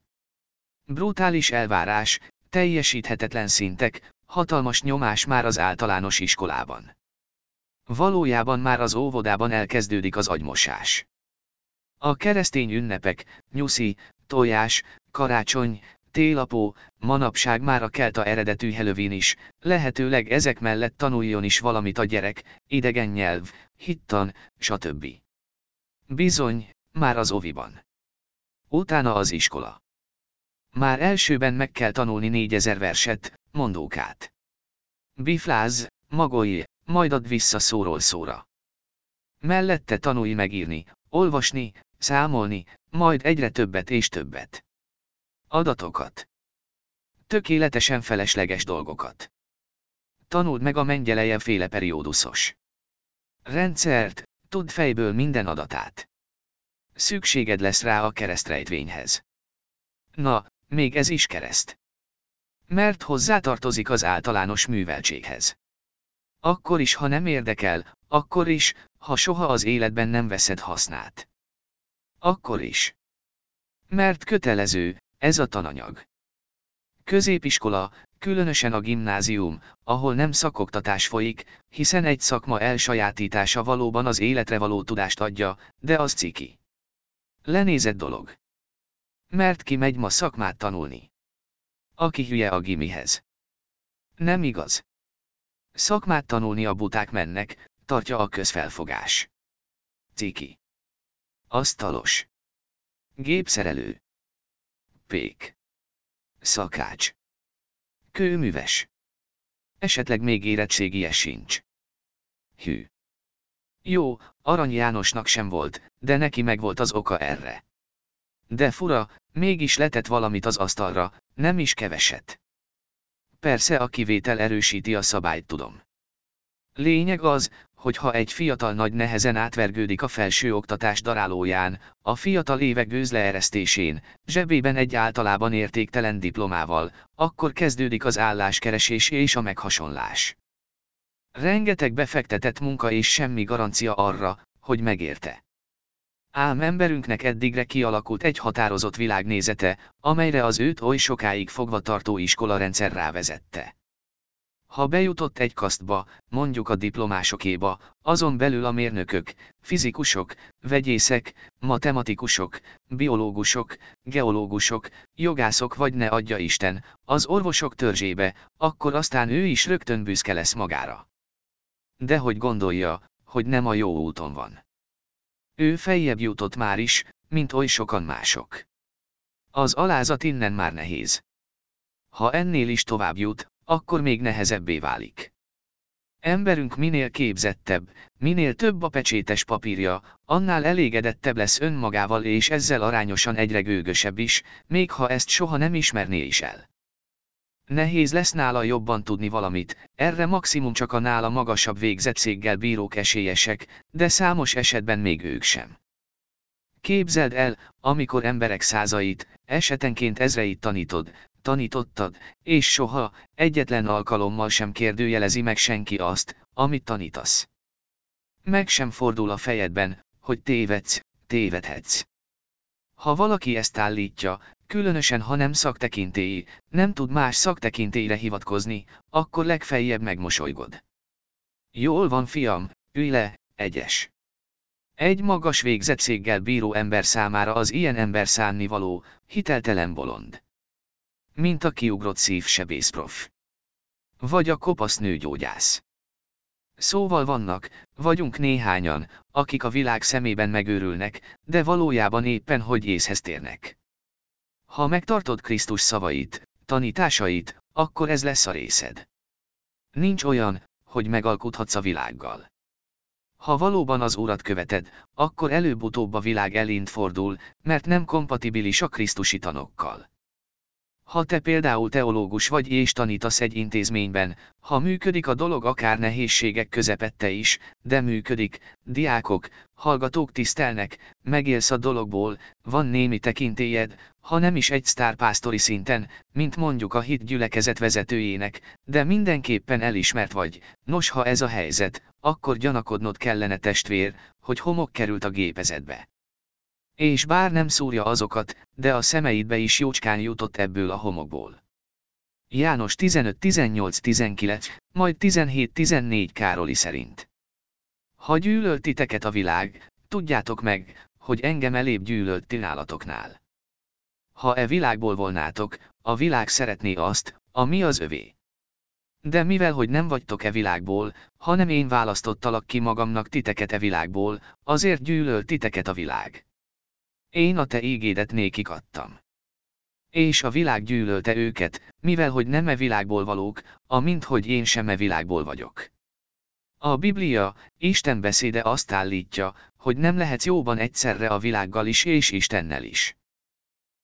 Brutális elvárás, teljesíthetetlen szintek, hatalmas nyomás már az általános iskolában. Valójában már az óvodában elkezdődik az agymosás. A keresztény ünnepek, nyuszi, tojás, karácsony, télapó, manapság már a kelta eredetű Halloween is, lehetőleg ezek mellett tanuljon is valamit a gyerek, idegen nyelv, hittan, stb. Bizony, már az oviban. Utána az iskola. Már elsőben meg kell tanulni négyezer verset, mondókát. Bifláz, magolj, majd add vissza szóról szóra. Mellette tanulj megírni, olvasni, számolni, majd egyre többet és többet. Adatokat. Tökéletesen felesleges dolgokat. Tanuld meg a mengyeleje féle periódusos. Rendszert, tudd fejből minden adatát. Szükséged lesz rá a keresztrejtvényhez. Na, még ez is kereszt. Mert hozzátartozik az általános műveltséghez. Akkor is, ha nem érdekel, akkor is, ha soha az életben nem veszed hasznát. Akkor is. Mert kötelező, ez a tananyag. Középiskola, különösen a gimnázium, ahol nem szakoktatás folyik, hiszen egy szakma elsajátítása valóban az életre való tudást adja, de az ciki. Lenézett dolog. Mert ki megy ma szakmát tanulni. Aki hülye a gimihez. Nem igaz. Szakmát tanulni a buták mennek, tartja a közfelfogás. Ciki. Asztalos. Gépszerelő. Pék. Szakács. Kőműves. Esetleg még érettségie sincs. Hű. Jó, Arany Jánosnak sem volt, de neki megvolt az oka erre. De fura, mégis letett valamit az asztalra, nem is keveset. Persze a kivétel erősíti a szabályt tudom. Lényeg az, hogy ha egy fiatal nagy nehezen átvergődik a felső oktatás darálóján, a fiatal évek gőzleeresztésén, zsebében egy általában értéktelen diplomával, akkor kezdődik az álláskeresés és a meghasonlás. Rengeteg befektetett munka és semmi garancia arra, hogy megérte. Ám emberünknek eddigre kialakult egy határozott világnézete, amelyre az őt oly sokáig fogva tartó iskolarendszer rávezette. Ha bejutott egy kasztba, mondjuk a diplomásokéba, azon belül a mérnökök, fizikusok, vegyészek, matematikusok, biológusok, geológusok, jogászok vagy ne adja Isten, az orvosok törzsébe, akkor aztán ő is rögtön büszke lesz magára. De hogy gondolja, hogy nem a jó úton van. Ő feljebb jutott már is, mint oly sokan mások. Az alázat innen már nehéz. Ha ennél is tovább jut, akkor még nehezebbé válik. Emberünk minél képzettebb, minél több a pecsétes papírja, annál elégedettebb lesz önmagával és ezzel arányosan egyre gőgösebb is, még ha ezt soha nem ismerné is el. Nehéz lesz nála jobban tudni valamit, erre maximum csak a nála magasabb végzettséggel bírók esélyesek, de számos esetben még ők sem. Képzeld el, amikor emberek százait, esetenként ezreit tanítod, tanítottad, és soha, egyetlen alkalommal sem kérdőjelezi meg senki azt, amit tanítasz. Meg sem fordul a fejedben, hogy tévedsz, tévedhetsz. Ha valaki ezt állítja, különösen ha nem szaktekintélyi, nem tud más szaktekintélyre hivatkozni, akkor legfeljebb megmosolygod. Jól van fiam, ülj le, egyes. Egy magas végzettséggel bíró ember számára az ilyen ember szánnivaló, hiteltelen bolond. Mint a kiugrott szívsebészprof. Vagy a kopasz nőgyógyász. Szóval vannak, vagyunk néhányan, akik a világ szemében megőrülnek, de valójában éppen hogy észhez térnek. Ha megtartod Krisztus szavait, tanításait, akkor ez lesz a részed. Nincs olyan, hogy megalkuthatsz a világgal. Ha valóban az Urat követed, akkor előbb-utóbb a világ elént fordul, mert nem kompatibilis a Krisztusi tanokkal. Ha te például teológus vagy és tanítasz egy intézményben, ha működik a dolog akár nehézségek közepette is, de működik, diákok, hallgatók tisztelnek, megélsz a dologból, van némi tekintélyed, ha nem is egy sztárpásztori szinten, mint mondjuk a hit gyülekezet vezetőjének, de mindenképpen elismert vagy, nos ha ez a helyzet, akkor gyanakodnod kellene testvér, hogy homok került a gépezetbe. És bár nem szúrja azokat, de a szemeidbe is jócskán jutott ebből a homokból. János 15-18-19, majd 17-14 Károli szerint. Ha gyűlölt titeket a világ, tudjátok meg, hogy engem elébb gyűlölt ti nálatoknál. Ha e világból volnátok, a világ szeretné azt, ami az övé. De mivel hogy nem vagytok e világból, hanem én választottalak ki magamnak titeket e világból, azért gyűlölt titeket a világ. Én a te ígédet nékik adtam. És a világ gyűlölte őket, mivel hogy nem e világból valók, amint hogy én sem e világból vagyok. A Biblia, Isten beszéde azt állítja, hogy nem lehetsz jóban egyszerre a világgal is és Istennel is.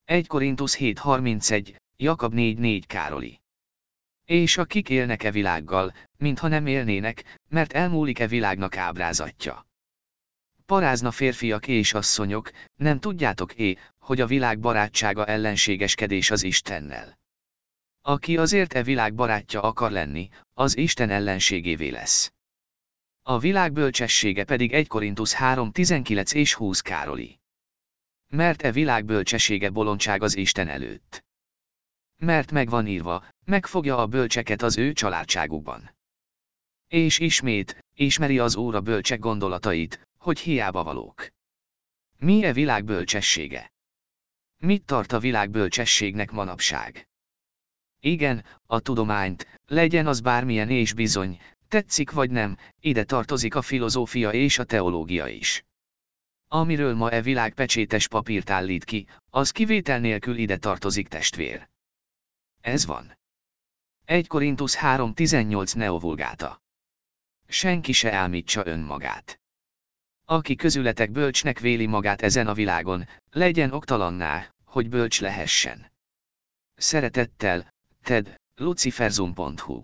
1 Korintus 7.31, Jakab 4.4 Károli. És akik élnek-e világgal, mintha nem élnének, mert elmúlik-e világnak ábrázatja. Parázna férfiak és asszonyok, nem tudjátok-é, hogy a világ barátsága ellenségeskedés az Istennel. Aki azért e világ barátja akar lenni, az Isten ellenségévé lesz. A világ bölcsessége pedig 1 Korintus 3.19 és 20 Károli. Mert e világ bölcsessége bolondság az Isten előtt. Mert megvan írva, megfogja a bölcseket az ő családságukban. És ismét, ismeri az óra bölcsek gondolatait, hogy hiába valók. Mi e világ bölcsessége? Mit tart a világ bölcsességnek manapság? Igen, a tudományt, legyen az bármilyen és bizony, tetszik vagy nem, ide tartozik a filozófia és a teológia is. Amiről ma e világ pecsétes papírt állít ki, az kivétel nélkül ide tartozik testvér. Ez van. 1 Korintus 3.18 Neovulgáta. Senki se elmítsa önmagát. Aki közületek bölcsnek véli magát ezen a világon, legyen oktalanná, hogy bölcs lehessen. Szeretettel, Ted, luciferzum.hu